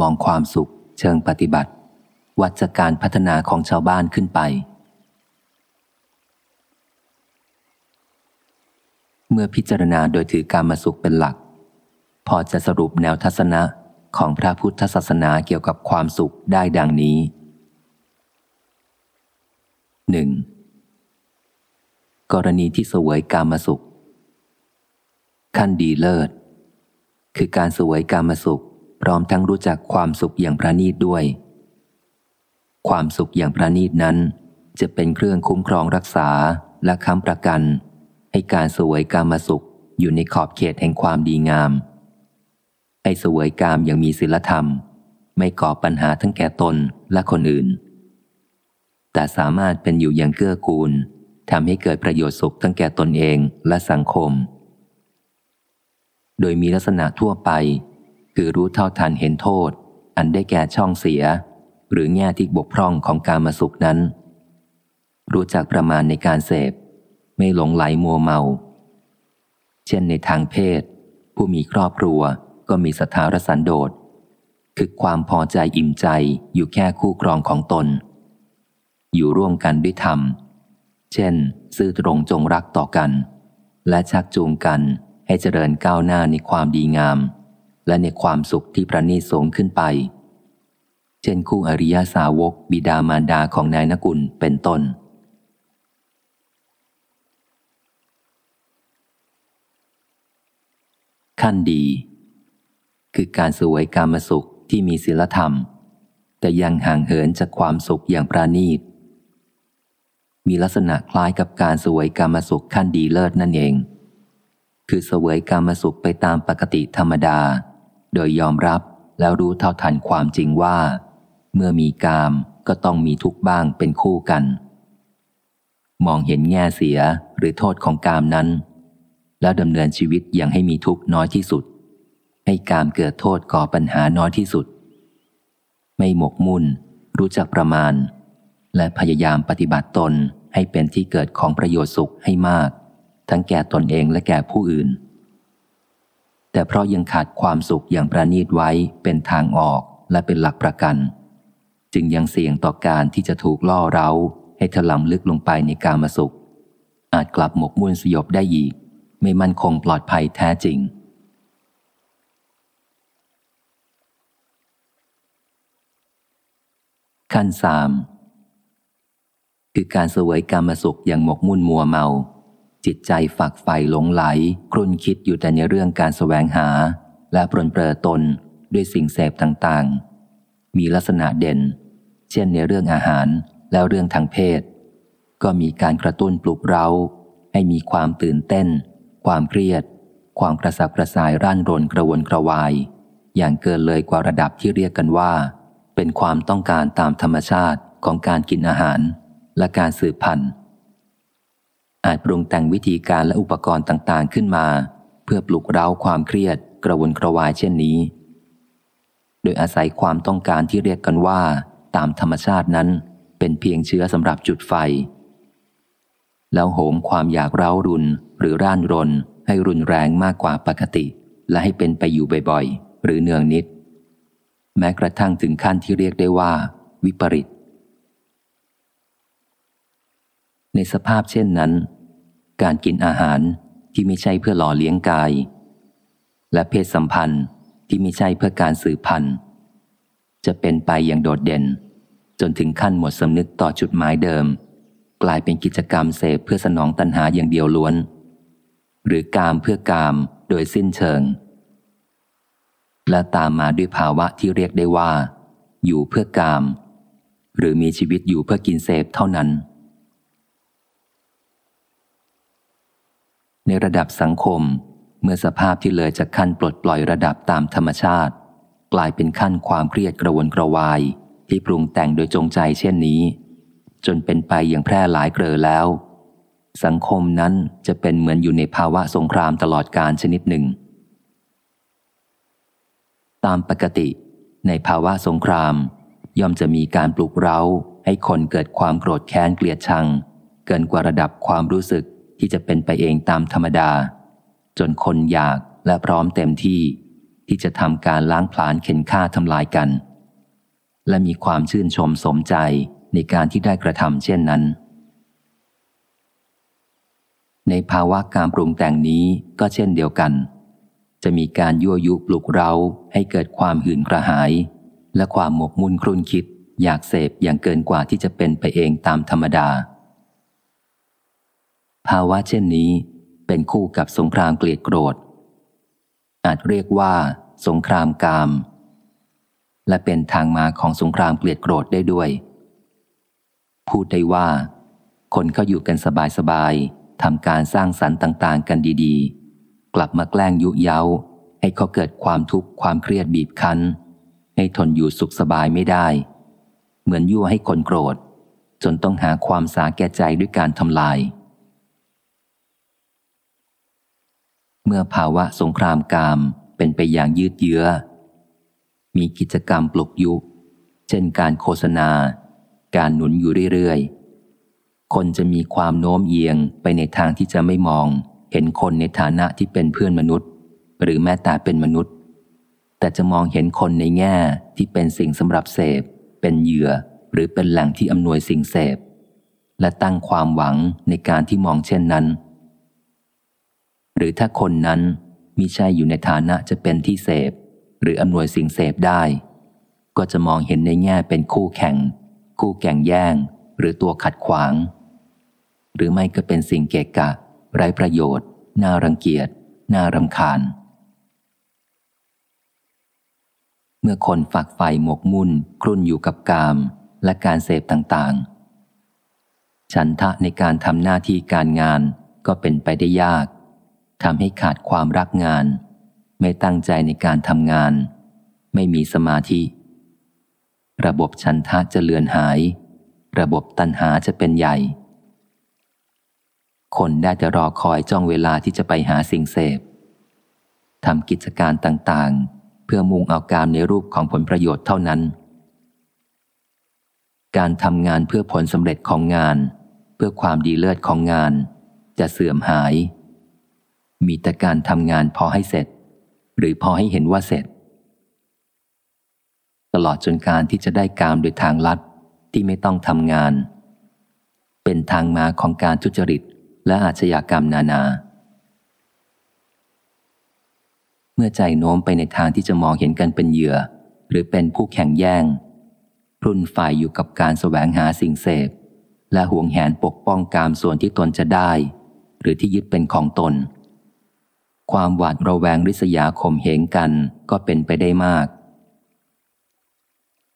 มองความสุข เชิงปฏิบัติ วัดจากการพัฒนาของชาวบ้านขึ้นไป เมื่อพิจารณาโดยถือการมาสุขเป็นหลัก พอจะสรุปแนวทัศนะของพระพุทธศาสนาเกี่ยวกับความสุขได้ดังนี้ 1. กรณีที่เสวยกามสุข ขั้นดีเลิศ คือการเสวยกามสุข พร้อมทั้งรู้จักความสุขอย่างประณีตด้วย ความสุขอย่างประณีตนั้น จะเป็นเครื่องคุ้มครองรักษาและค้ำประกัน ให้การสวยกามาสุขอยู่ในขอบเขตแห่งความดีงาม ให้สวยกามอย่างมีศีลธรรม ไม่ก่อปัญหาทั้งแก่ตนและคนอื่น แต่สามารถเป็นอยู่อย่างเกื้อกูลทำให้เกิดประโยชน์สุขทั้งแก่ตนเองและสังคม โดยมีลักษณะทั่วไป คือรู้เท่าทันเห็นโทษ อันได้แก่ช่องเสีย หรือแง่ที่บกพร่องของการมาสุขนั้น รู้จักประมาณในการเสพ ไม่หลงไหลมัวเมา เช่นในทางเพศ ผู้มีครอบครัวก็มีสถารสันโดษ คือความพอใจอิ่มใจอยู่แค่คู่ครองของตน อยู่ร่วมกันด้วยธรรม เช่น ซื่อตรงจงรักต่อกัน และชักจูงกันให้เจริญก้าวหน้าในความดีงาม และในความสุขที่ประณีตสูงขึ้นไป เช่นคู่อริยาสาวกบิดามารดาของนายนกุลเป็นต้น ขั้นดี คือการสวยกามสุขที่มีศีลธรรม แต่ยังห่างเหินจากความสุขอย่างประณีต มีลักษณะคล้ายกับการสวยกรรมสุขขั้นดีเลิศนั่นเองคือสวยกรรมสุขไปตามปกติธรรมดา โดยยอมรับแล้วรู้เท่าทันความจริงว่า เมื่อมีกามก็ต้องมีทุกบ้างเป็นคู่กัน มองเห็นแง่เสียหรือโทษของกามนั้น แล้วดำเนินชีวิตอย่างให้มีทุกน้อยที่สุด ให้กามเกิดโทษก่อปัญหาน้อยที่สุด ไม่หมกมุ่น รู้จักประมาณ และพยายามปฏิบัติตนให้เป็นที่เกิดของประโยชน์สุขให้มาก ทั้งแก่ตนเองและแก่ผู้อื่น แต่เพราะยังขาดความสุขอย่างประณีตไว้เป็นทางออกและเป็นหลักประกัน จึงยังเสี่ยงต่อการที่จะถูกล่อเร้า ให้ถลำลึกลงไปในกามสุข อาจกลับหมกมุ่นสยบได้อีก ไม่มั่นคงปลอดภัยแท้จริง ขั้นสามคือการเสวยกรรมสุขอย่างหมกมุ่นมัวเมา จิตใจฝักใฝ่หลงไหล ครุ่นคิดอยู่แต่ในเรื่องการแสวงหา และปรนเปรอตนด้วยสิ่งเสพต่างๆ มีลักษณะเด่น เช่นในเรื่องอาหารแล้วเรื่องทางเพศ ก็มีการกระตุ้นปลุกเร้า ให้มีความตื่นเต้น ความเครียด ความกระสับกระส่ายร่านรนกระวนกระวาย อย่างเกินเลยกว่าระดับที่เรียกกันว่า เป็นความต้องการตามธรรมชาติของการกินอาหารและการสืบพันธุ์ อาจปรุงแต่งวิธีการและอุปกรณ์ต่างๆขึ้นมา เพื่อปลุกเร้าความเครียด กระวนกระวายเช่นนี้ โดยอาศัยความต้องการที่เรียกกันว่า ตามธรรมชาตินั้น เป็นเพียงเชื้อสำหรับจุดไฟ แล้วโหมความอยากเร้ารุนหรือร่านรน ให้รุนแรงมากกว่าปกติ และให้เป็นไปอยู่บ่อยๆ หรือเนืองนิด แม้กระทั่งถึงขั้นที่เรียกได้ว่า วิปริตในสภาพเช่นนั้น การกินอาหารที่ไม่ใช่เพื่อหล่อเลี้ยงกาย และเพศสัมพันธ์ที่ไม่ใช่เพื่อการสืบพันธุ์ จะเป็นไปอย่างโดดเด่น จนถึงขั้นหมดสำนึกต่อจุดหมายเดิม กลายเป็นกิจกรรมเสพเพื่อสนองตัณหาอย่างเดียวล้วน หรือกามเพื่อกามโดยสิ้นเชิง และตามมาด้วยภาวะที่เรียกได้ว่า อยู่เพื่อกาม หรือมีชีวิตอยู่เพื่อกินเสพเท่านั้น ในระดับสังคม เมื่อสภาพที่เลยจากขั้นปลดปล่อยระดับตามธรรมชาติ กลายเป็นขั้นความเครียดกระวนกระวาย ที่ปรุงแต่งโดยจงใจเช่นนี้ จนเป็นไปอย่างแพร่หลายเกลอแล้ว สังคมนั้นจะเป็นเหมือนอยู่ในภาวะสงครามตลอดการชนิดหนึ่ง ตามปกติ ในภาวะสงคราม ย่อมจะมีการปลุกเร้าให้คนเกิดความโกรธแค้นเกลียดชัง เกินกว่าระดับความรู้สึก ที่จะเป็นไปเองตามธรรมดา จนคนอยากและพร้อมเต็มที่ ที่จะทำการล้างผลาญเข็นฆ่าทำลายกัน และมีความชื่นชมสมใจในการที่ได้กระทำเช่นนั้น ในภาวะการปรุงแต่งนี้ก็เช่นเดียวกัน จะมีการยั่วยุปลุกเราให้เกิดความหื่นกระหาย และความหมกมุ่นครุ่นคิดอยากเสพอย่างเกินกว่าที่จะเป็นไปเองตามธรรมดา ภาวะเช่นนี้เป็นคู่กับสงครามเกลียดโกรธ อาจเรียกว่า สงครามกาม และเป็นทางมาของสงครามเกลียดโกรธได้ด้วย พูดได้ว่า คนเขาอยู่กันสบายๆทำการสร้างสรรค์ต่างๆ กันดีๆ กลับมาแกล้งยุเย้า ให้เขาเกิดความทุกข์ความเครียดบีบคั้น ให้ทนอยู่สุขสบายไม่ได้ เหมือนยั่วให้คนโกรธ จนต้องหาความสาแก่ใจด้วยการทำลาย เมื่อภาวะสงครามกามเป็นไปอย่างยืดเยื้อ มีกิจกรรมปลุกยุ เช่นการโฆษณา การหนุนอยู่เรื่อยๆ คนจะมีความโน้มเอียงไปในทางที่จะไม่มอง เห็นคนในฐานะที่เป็นเพื่อนมนุษย์ หรือแม้แต่เป็นมนุษย์ แต่จะมองเห็นคนในแง่ที่เป็นสิ่งสำหรับเสพ เป็นเหยื่อหรือเป็นแหล่งที่อำนวยสิ่งเสพ และตั้งความหวังในการที่มองเช่นนั้น หรือถ้าคนนั้นมิใช่อยู่ในฐานะจะเป็นที่เสพ หรืออำนวยสิ่งเสพได้ ก็จะมองเห็นในแง่เป็นคู่แข่ง คู่แข่งแย่ง หรือตัวขัดขวาง หรือไม่ก็เป็นสิ่งเกะกะ ไร้ประโยชน์ น่ารังเกียจ น่ารำคาญ เมื่อคนฝักใฝ่หมกมุ่น ครุ่นอยู่กับกาม และการเสพต่างๆ ฉันทะในการทำหน้าที่การงานก็เป็นไปได้ยาก ทำให้ขาดความรักงาน ไม่ตั้งใจในการทำงาน ไม่มีสมาธิ ระบบชันทะจะเลือนหาย ระบบตัณหาจะเป็นใหญ่ คนได้แต่รอคอยจ้องเวลาที่จะไปหาสิ่งเสพทำกิจการต่างๆ เพื่อมุ่งเอาการในรูปของผลประโยชน์เท่านั้น การทำงานเพื่อผลสำเร็จของงาน เพื่อความดีเลิศของงาน จะเสื่อมหาย มีแต่การทำงานพอให้เสร็จ หรือพอให้เห็นว่าเสร็จ ตลอดจนการที่จะได้กามโดยทางลัดที่ไม่ต้องทำงาน เป็นทางมาของการทุจริตและอาชญากรรมนานา เมื่อใจโน้มไปในทางที่จะมองเห็นกันเป็นเหยื่อ หรือเป็นผู้แข่งแย่งรุ่นฝ่ายอยู่กับการแสวงหาสิ่งเสพ และห่วงแหนปกป้องกามส่วนที่ตนจะได้ หรือที่ยึดเป็นของตน ความหวาดระแวงริษยาข่มเหงกันก็เป็นไปได้มาก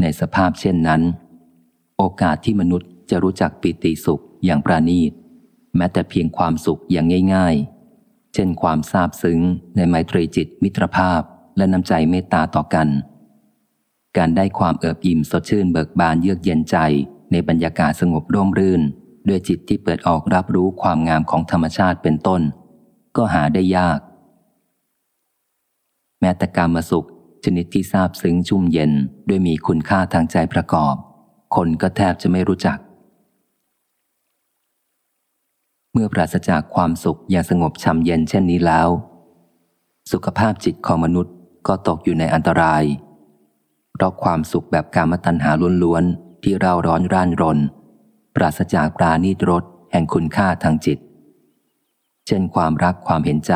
ในสภาพเช่นนั้น โอกาสที่มนุษย์จะรู้จักปิติสุขอย่างประณีต แม้แต่เพียงความสุขอย่างง่าย ๆ เช่นความซาบซึ้งในไมตรีจิตมิตรภาพและน้ำใจเมตตาต่อกัน การได้ความเอิบอิ่มสดชื่นเบิกบานเยือกเย็นใจในบรรยากาศสงบร่มรื่น ด้วยจิตที่เปิดออกรับรู้ความงามของธรรมชาติเป็นต้น ก็หาได้ยาก ม้แต่การมาสุข ชนิดที่ซาบซึ้งชุ่มเย็นด้วยมีคุณค่าทางใจประกอบ คนก็แทบจะไม่รู้จัก เมื่อปราศจากความสุขอย่างสงบช่ำเย็นเช่นนี้แล้ว สุขภาพจิตของมนุษย์ก็ตกอยู่ในอันตราย เพราะความสุขแบบการมตัญหาล้วนๆ ที่เราร้อนร่านรน ปราศจากปราณีตรสแห่งคุณค่าทางจิต เช่นความรักความเห็นใจ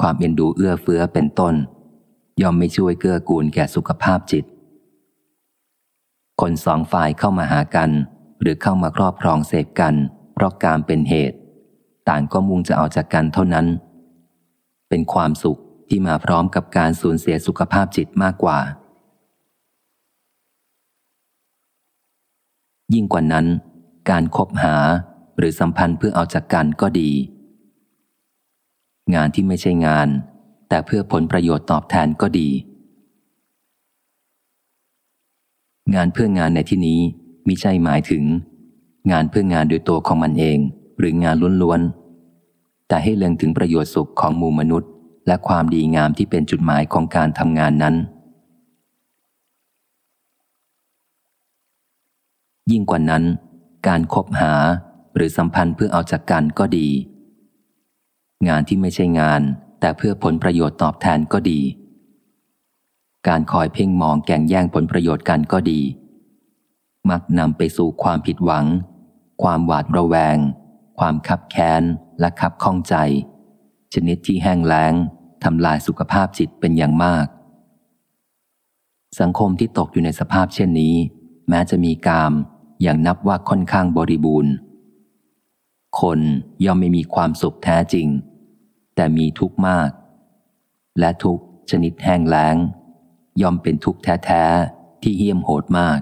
ความเอ็นดูเอื้อเฟื้อเป็นต้น ย่อมไม่ช่วยเกื้อกูลแก่สุขภาพจิต คนสองฝ่ายเข้ามาหากัน หรือเข้ามาครอบครองเสพกัน เพราะการเป็นเหตุ ต่างก็มุ่งจะเอาจากกันเท่านั้น เป็นความสุขที่มาพร้อมกับการสูญเสียสุขภาพจิตมากกว่า ยิ่งกว่านั้น การคบหาหรือสัมพันธ์เพื่อเอาจากกันก็ดี งานที่ไม่ใช่งาน แต่เพื่อผลประโยชน์ตอบแทนก็ดี งานเพื่องานในที่นี้มิใช่หมายถึง งานเพื่องานโดยตัวของมันเอง หรืองานล้วนๆ แต่ให้เล็งถึงประโยชน์สุขของหมู่มนุษย์ และความดีงามที่เป็นจุดหมายของการทำงานนั้น ยิ่งกว่านั้น การคบหาหรือสัมพันธ์เพื่อเอาจากกันก็ดี งานที่ไม่ใช่งาน แต่เพื่อผลประโยชน์ตอบแทนก็ดี การคอยเพ่งมองแก่งแย่งผลประโยชน์กันก็ดี มักนำไปสู่ความผิดหวัง ความหวาดระแวง ความคับแค้นและคับข้องใจ ชนิดที่แห้งแล้งทำลายสุขภาพจิตเป็นอย่างมาก สังคมที่ตกอยู่ในสภาพเช่นนี้ แม้จะมีกามอย่างนับว่าค่อนข้างบริบูรณ์ คนย่อมไม่มีความสุขแท้จริง แต่มีทุกข์มาก และทุกข์ชนิดแห้งแล้ง ย่อมเป็นทุกข์แท้ๆ ที่เหี้ยมโหดมาก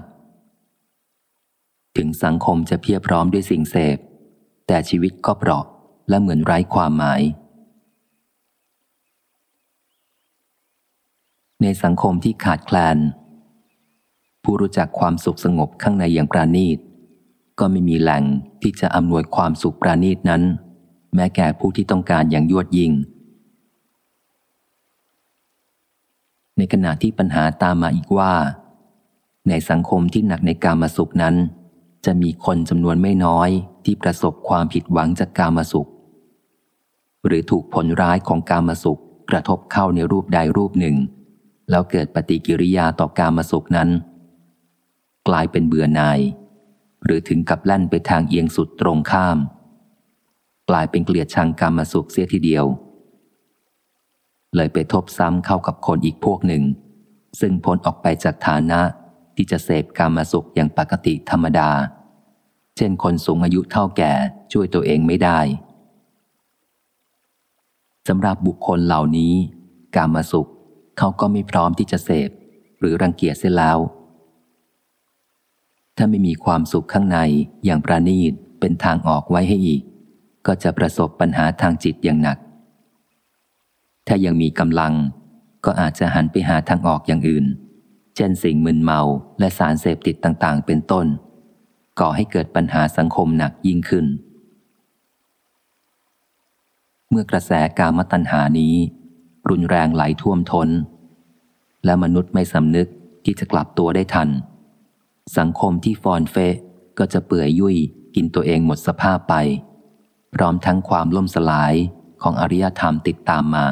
ถึงสังคมจะเพียบพร้อมด้วยสิ่งเสพ แต่ชีวิตก็เปราะและเหมือนไร้ความหมาย ในสังคมที่ขาดแคลน ผู้รู้จักความสุขสงบข้างในอย่างปราณีต ก็ไม่มีแหล่งที่จะอำนวยความสุขปราณีตนั้น แม้แก่ผู้ที่ต้องการอย่างยวดยิ่ง ในขณะที่ปัญหาตามมาอีกว่า ในสังคมที่หนักในการมาสุขนั้น จะมีคนจำนวนไม่น้อยที่ประสบความผิดหวังจากการมาสุข หรือถูกผลร้ายของการมาสุขกระทบเข้าในรูปใดรูปหนึ่ง แล้วเกิดปฏิกิริยาต่อการมาสุขนั้น กลายเป็นเบื่อหน่าย หรือถึงกับแล่นไปทางเอียงสุดตรงข้าม กลายเป็นเกลียดชังการมสุขเสียทีเดียว เลยไปทบซ้ำเข้ากับคนอีกพวกหนึ่ง ซึ่งพ้นออกไปจากฐานะที่จะเสพการมสุขอย่างปกติธรรมดา เช่นคนสูงอายุเท่าแก่ช่วยตัวเองไม่ได้สำหรับบุคคลเหล่านี้ การมสุขเขาก็ไม่พร้อมที่จะเสพ หรือรังเกียจเสียแล้ว ถ้าไม่มีความสุขข้างในอย่างประณีตเป็นทางออกไว้ให้อีก ก็จะประสบปัญหาทางจิตอย่างหนัก ถ้ายังมีกำลังก็อาจจะหันไปหาทางออกอย่างอื่น เช่นสิ่งมึนเมาและสารเสพติดต่างๆ เป็นต้น ก่อให้เกิดปัญหาสังคมหนักยิ่งขึ้น เมื่อกระแสกามตัณหานี้ รุนแรงไหลท่วมทน้น และมนุษย์ไม่สำนึกที่จะกลับตัวได้ทัน สังคมที่ฟอนเฟะก็จะเปื่อยยุ่ยกินตัวเองหมดสภาพไป พร้อมทั้งความล่มสลายของอริยธรรมติดตามมา